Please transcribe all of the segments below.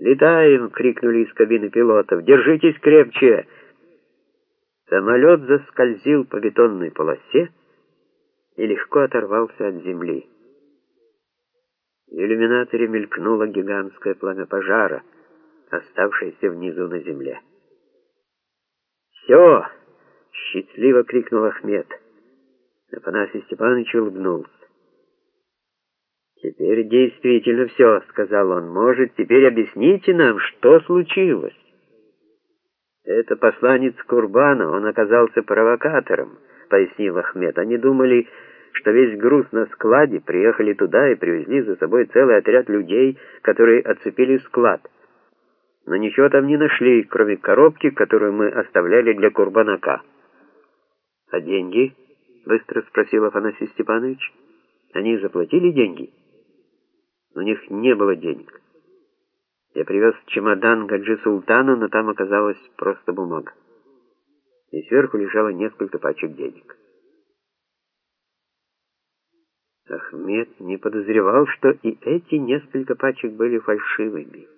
«Летаем!» — крикнули из кабины пилотов. «Держитесь крепче!» Самолет заскользил по бетонной полосе и легко оторвался от земли. В иллюминаторе мелькнуло гигантское пламя пожара, оставшееся внизу на земле. «Все!» — счастливо крикнул Ахмед. Афанасий Степанович улыбнулся. «Теперь действительно все», — сказал он. «Может, теперь объясните нам, что случилось?» «Это посланец Курбана, он оказался провокатором», — пояснил Ахмед. «Они думали, что весь груз на складе, приехали туда и привезли за собой целый отряд людей, которые оцепили склад. Но ничего там не нашли, кроме коробки, которую мы оставляли для Курбанака». «А деньги?» — быстро спросил Афанасий Степанович. «Они заплатили деньги?» У них не было денег. Я привез чемодан Гаджи Султану, но там оказалась просто бумага. И сверху лежало несколько пачек денег. Ахмед не подозревал, что и эти несколько пачек были фальшивыми.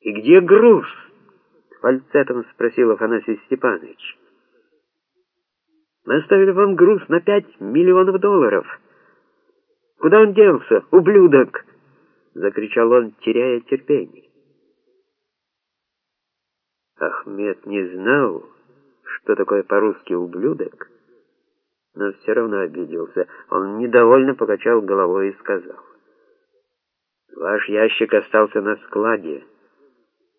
«И где груз?» — фальцетом спросил Афанасий Степанович. «Мы оставили вам груз на пять миллионов долларов». Куда он делся, ублюдок?» — закричал он, теряя терпение. Ахмед не знал, что такое по-русски «ублюдок», но все равно обиделся. Он недовольно покачал головой и сказал, «Ваш ящик остался на складе,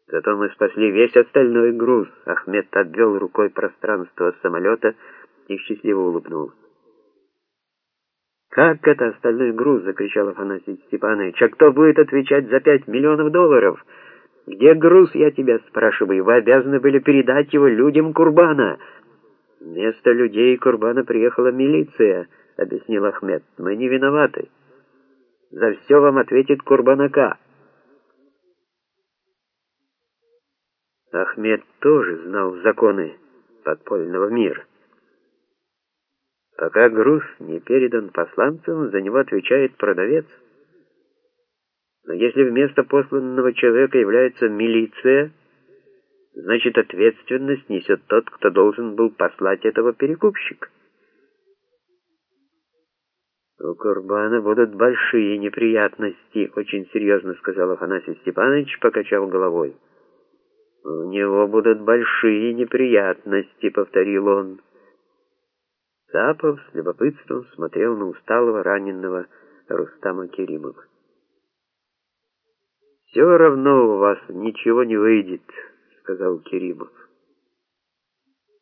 зато мы спасли весь остальной груз». Ахмед обвел рукой пространство самолета и счастливо улыбнулся. «Как это остальной груз?» — закричал Афанасий Степанович. «А кто будет отвечать за пять миллионов долларов? Где груз, я тебя спрашиваю? Вы обязаны были передать его людям Курбана». «Вместо людей Курбана приехала милиция», — объяснил Ахмед. «Мы не виноваты. За все вам ответит Курбанака». Ахмед тоже знал законы подпольного мира. Пока груз не передан посланцам, за него отвечает продавец. Но если вместо посланного человека является милиция, значит ответственность несет тот, кто должен был послать этого перекупщика. «У Курбана будут большие неприятности», — очень серьезно сказал Афанасий Степанович, покачал головой. «У него будут большие неприятности», — повторил он. Сапов с любопытством смотрел на усталого раненого Рустама Керимова. «Все равно у вас ничего не выйдет», — сказал Керимов.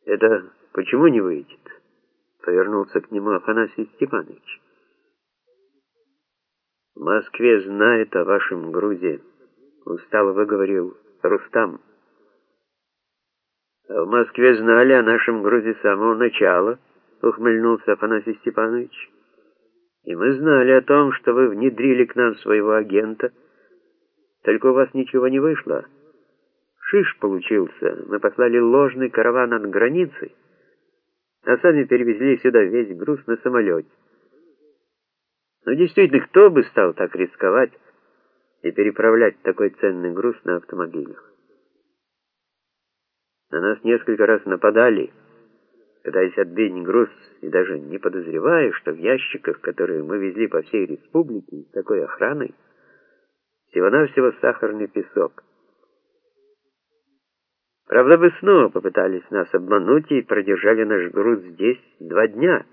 «Это почему не выйдет?» — повернулся к нему Афанасий Степанович. «В Москве знает о вашем грузе», — устало выговорил Рустам. «А в Москве знали о нашем грузе с самого начала», — ухмыльнулся Афанасий Степанович. И мы знали о том, что вы внедрили к нам своего агента. Только у вас ничего не вышло. Шиш получился. Мы послали ложный караван от границы, а сами перевезли сюда весь груз на самолете. Но действительно, кто бы стал так рисковать и переправлять такой ценный груз на автомобилях? На нас несколько раз нападали, пытаясь отбить груз и даже не подозревая, что в ящиках, которые мы везли по всей республике с такой охраной, всего-навсего сахарный песок. Правда, вы снова попытались нас обмануть и продержали наш груз здесь два дня,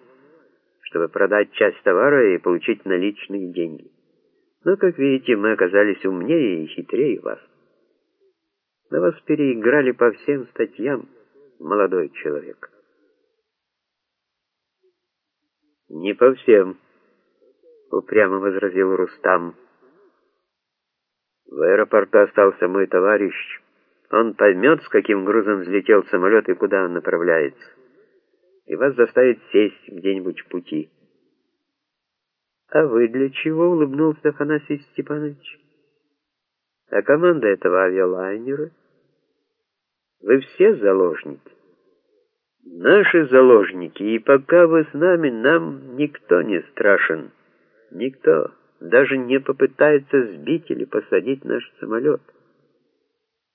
чтобы продать часть товара и получить наличные деньги. Но, как видите, мы оказались умнее и хитрее вас. Мы вас переиграли по всем статьям, молодой человек. «Не по всем», — упрямо возразил Рустам. В аэропорту остался мой товарищ. Он поймет, с каким грузом взлетел самолет и куда он направляется. И вас заставит сесть где-нибудь в пути. «А вы для чего?» — улыбнулся Афанасий Степанович. «А команда этого авиалайнера? Вы все заложники?» Наши заложники, и пока вы с нами, нам никто не страшен. Никто. даже не попытается сбить или посадить наш самолет.